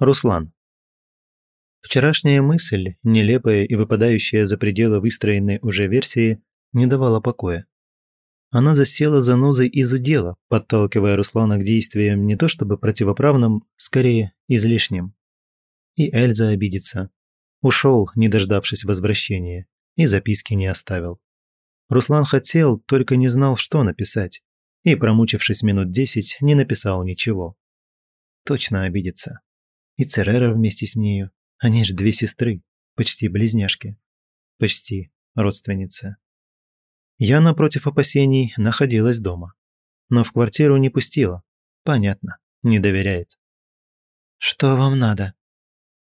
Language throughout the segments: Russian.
Руслан. Вчерашняя мысль, нелепая и выпадающая за пределы выстроенной уже версии, не давала покоя. Она засела за нозой из удела, подталкивая Руслана к действиям не то чтобы противоправным, скорее излишним. И Эльза обидится. Ушел, не дождавшись возвращения, и записки не оставил. Руслан хотел, только не знал, что написать, и, промучившись минут десять, не написал ничего. Точно обидится и Церера вместе с нею. Они же две сестры, почти близняшки. Почти родственницы. Я, напротив опасений, находилась дома. Но в квартиру не пустила. Понятно, не доверяет. «Что вам надо?»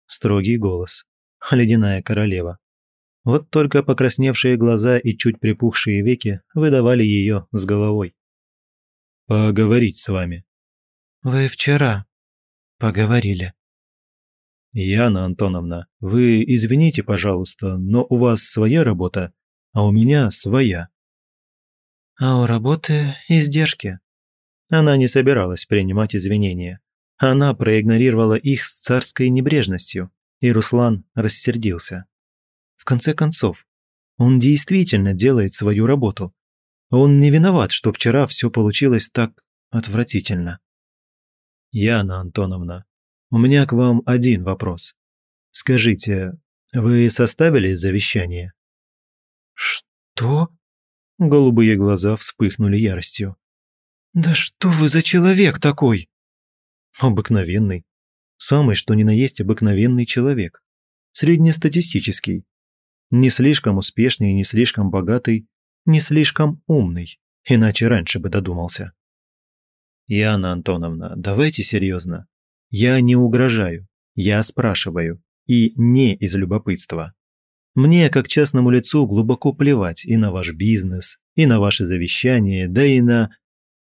Строгий голос. Ледяная королева. Вот только покрасневшие глаза и чуть припухшие веки выдавали ее с головой. «Поговорить с вами». «Вы вчера поговорили», «Яна Антоновна, вы извините, пожалуйста, но у вас своя работа, а у меня своя». «А у работы издержки». Она не собиралась принимать извинения. Она проигнорировала их с царской небрежностью, и Руслан рассердился. В конце концов, он действительно делает свою работу. Он не виноват, что вчера все получилось так отвратительно. «Яна Антоновна, у меня к вам один вопрос. Скажите, вы составили завещание?» «Что?» Голубые глаза вспыхнули яростью. «Да что вы за человек такой?» «Обыкновенный. Самый, что ни на есть, обыкновенный человек. Среднестатистический. Не слишком успешный, не слишком богатый, не слишком умный. Иначе раньше бы додумался». «Яна Антоновна, давайте серьезно. Я не угрожаю, я спрашиваю, и не из любопытства. Мне, как частному лицу, глубоко плевать и на ваш бизнес, и на ваши завещания, да и на...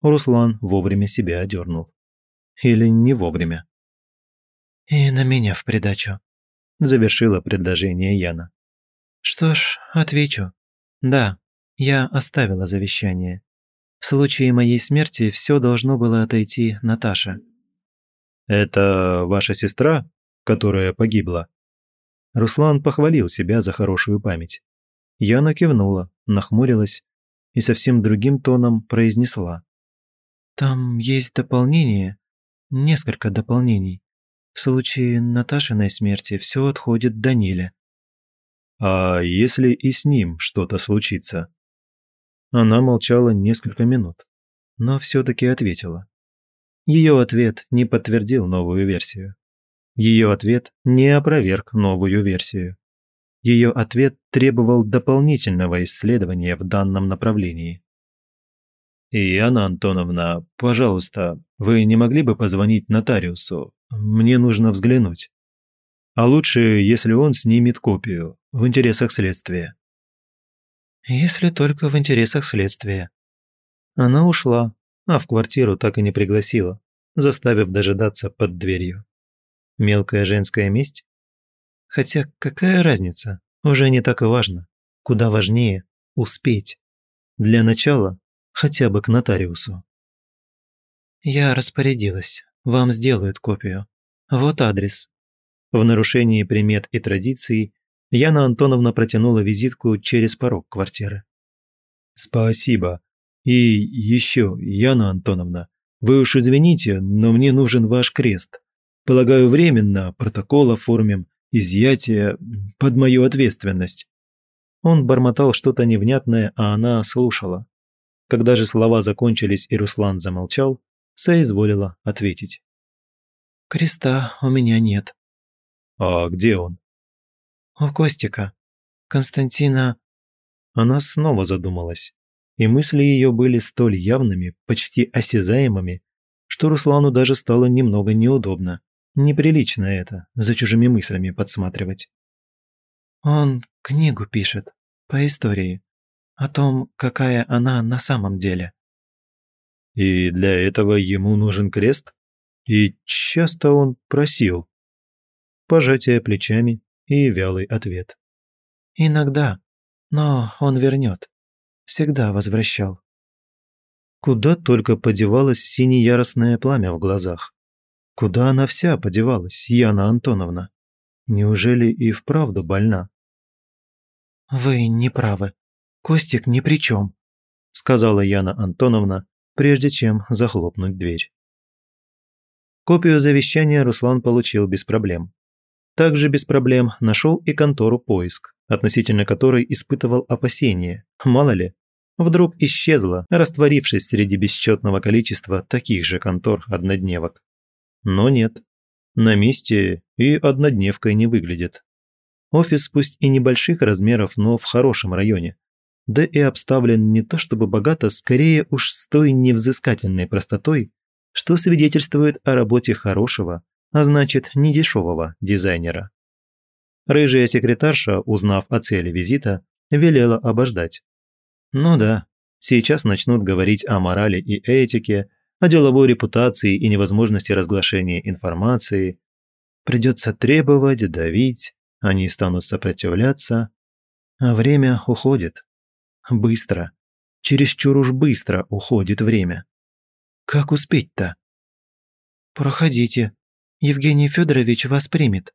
Руслан вовремя себя одернул. Или не вовремя. «И на меня в придачу», – завершила предложение Яна. «Что ж, отвечу. Да, я оставила завещание. В случае моей смерти все должно было отойти Наташе. Это ваша сестра, которая погибла? Руслан похвалил себя за хорошую память. Яна кивнула, нахмурилась и совсем другим тоном произнесла: "Там есть дополнение, несколько дополнений. В случае Наташиной смерти все отходит Даниле. А если и с ним что-то случится?" Она молчала несколько минут, но все таки ответила: ее ответ не подтвердил новую версию. Ее ответ не опроверг новую версию. Ее ответ требовал дополнительного исследования в данном направлении. «И Анна Антоновна, пожалуйста, вы не могли бы позвонить нотариусу? Мне нужно взглянуть. А лучше, если он снимет копию, в интересах следствия». «Если только в интересах следствия». Она ушла, а в квартиру так и не пригласила, заставив дожидаться под дверью. Мелкая женская месть? Хотя какая разница, уже не так и важно. Куда важнее – успеть. Для начала хотя бы к нотариусу. «Я распорядилась. Вам сделают копию. Вот адрес». В нарушении примет и традиций Яна Антоновна протянула визитку через порог квартиры. «Спасибо», и еще, Яна Антоновна, вы уж извините, но мне нужен ваш крест. Полагаю, временно протокол оформим, изъятие под мою ответственность». Он бормотал что-то невнятное, а она слушала. Когда же слова закончились и Руслан замолчал, соизволила ответить. «Креста у меня нет». «А где он?» «У Костика. Константина...» Она снова задумалась и мысли ее были столь явными, почти осязаемыми, что Руслану даже стало немного неудобно. Неприлично это, за чужими мыслями подсматривать. «Он книгу пишет, по истории, о том, какая она на самом деле». «И для этого ему нужен крест? И часто он просил?» Пожатие плечами и вялый ответ. «Иногда, но он вернет всегда возвращал. Куда только подевалось сине-яростное пламя в глазах. Куда она вся подевалась, Яна Антоновна? Неужели и вправду больна? «Вы не правы. Костик ни при чем», — сказала Яна Антоновна, прежде чем захлопнуть дверь. Копию завещания Руслан получил без проблем. Также без проблем нашел и контору поиск относительно которой испытывал опасения. Мало ли, вдруг исчезла, растворившись среди бесчетного количества таких же контор однодневок. Но нет, на месте и однодневкой не выглядит. Офис пусть и небольших размеров, но в хорошем районе. Да и обставлен не то чтобы богато, скорее уж с той невзыскательной простотой, что свидетельствует о работе хорошего, а значит недешевого дизайнера. Рыжая секретарша, узнав о цели визита, велела обождать. Ну да, сейчас начнут говорить о морали и этике, о деловой репутации и невозможности разглашения информации. Придется требовать, давить, они станут сопротивляться. А время уходит. Быстро. Чересчур уж быстро уходит время. Как успеть-то? «Проходите. Евгений Федорович вас примет»,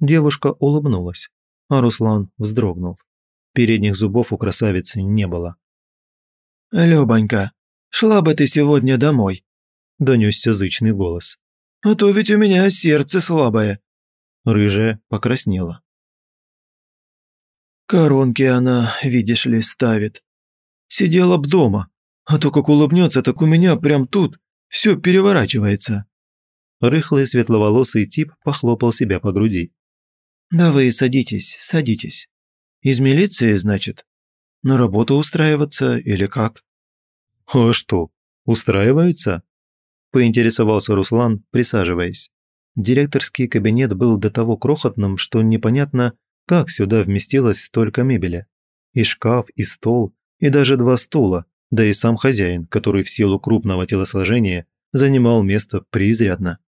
Девушка улыбнулась, а Руслан вздрогнул. Передних зубов у красавицы не было. «Любонька, шла бы ты сегодня домой», – донёсся зычный голос. «А то ведь у меня сердце слабое». Рыжая покраснела. «Коронки она, видишь ли, ставит. Сидела б дома, а то как улыбнется, так у меня прям тут всё переворачивается». Рыхлый светловолосый тип похлопал себя по груди. «Да вы садитесь, садитесь. Из милиции, значит? На работу устраиваться или как?» «А что, устраиваются?» – поинтересовался Руслан, присаживаясь. Директорский кабинет был до того крохотным, что непонятно, как сюда вместилось столько мебели. И шкаф, и стол, и даже два стула, да и сам хозяин, который в силу крупного телосложения занимал место преизрядно.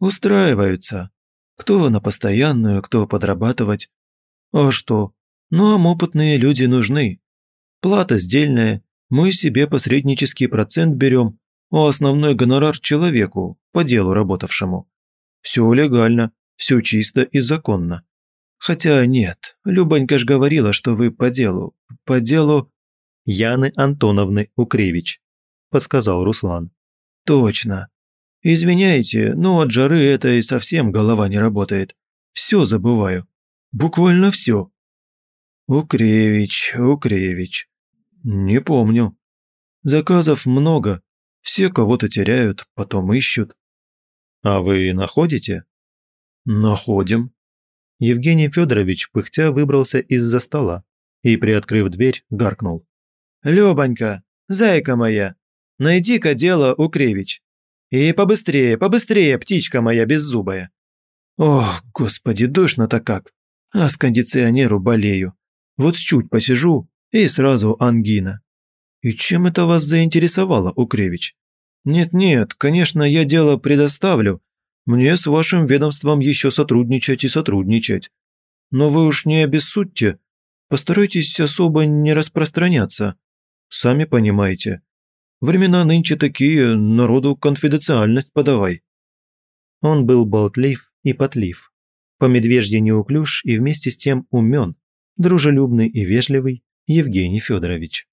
«Устраиваются», кто на постоянную, кто подрабатывать. А что? Нам опытные люди нужны. Плата сдельная, мы себе посреднический процент берем, а основной гонорар человеку, по делу работавшему. Все легально, все чисто и законно. Хотя нет, Любонька ж говорила, что вы по делу, по делу... Яны Антоновны Укревич, подсказал Руслан. Точно, Извиняйте, но от жары это и совсем голова не работает. Все забываю. Буквально все. Укревич, Укревич. Не помню. Заказов много. Все кого-то теряют, потом ищут. А вы находите? Находим. Евгений Федорович пыхтя выбрался из-за стола и, приоткрыв дверь, гаркнул. «Лёбанька, зайка моя, найди-ка дело у и побыстрее, побыстрее, птичка моя беззубая. Ох, господи, душно-то как. А с кондиционеру болею. Вот чуть посижу, и сразу ангина. И чем это вас заинтересовало, Укревич? Нет-нет, конечно, я дело предоставлю. Мне с вашим ведомством еще сотрудничать и сотрудничать. Но вы уж не обессудьте. Постарайтесь особо не распространяться. Сами понимаете, Времена нынче такие, народу конфиденциальность подавай». Он был болтлив и потлив, по медвежье неуклюж и вместе с тем умен, дружелюбный и вежливый Евгений Федорович.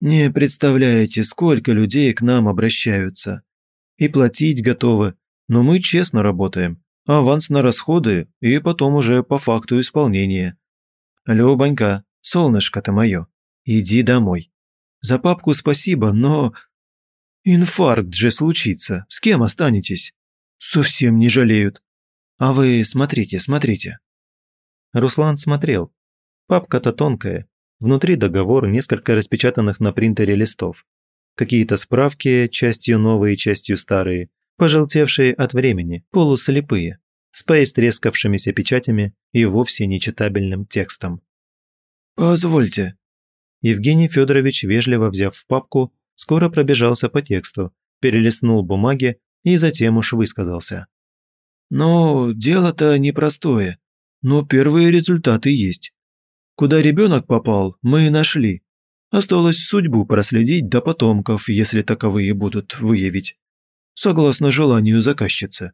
«Не представляете, сколько людей к нам обращаются. И платить готовы, но мы честно работаем. Аванс на расходы и потом уже по факту исполнения. Любонька, солнышко-то мое, иди домой. За папку спасибо, но... Инфаркт же случится. С кем останетесь? Совсем не жалеют. А вы смотрите, смотрите. Руслан смотрел. Папка-то тонкая. Внутри договор несколько распечатанных на принтере листов. Какие-то справки, частью новые, частью старые, пожелтевшие от времени, полуслепые, с поистрескавшимися печатями и вовсе нечитабельным текстом. «Позвольте», Евгений Федорович, вежливо взяв в папку, скоро пробежался по тексту, перелистнул бумаги и затем уж высказался. "Ну, дело-то непростое, но первые результаты есть. Куда ребенок попал, мы нашли. Осталось судьбу проследить до потомков, если таковые будут выявить. Согласно желанию заказчицы».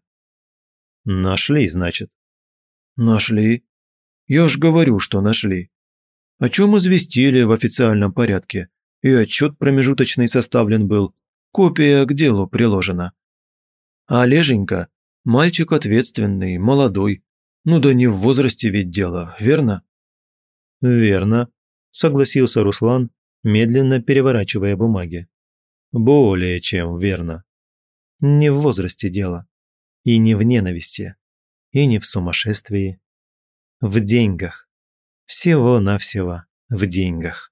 «Нашли, значит?» «Нашли. Я ж говорю, что нашли о чем известили в официальном порядке, и отчет промежуточный составлен был, копия к делу приложена. А Леженька – мальчик ответственный, молодой. Ну да не в возрасте ведь дело, верно? Верно, согласился Руслан, медленно переворачивая бумаги. Более чем верно. Не в возрасте дело. И не в ненависти. И не в сумасшествии. В деньгах. Всего-навсего в деньгах.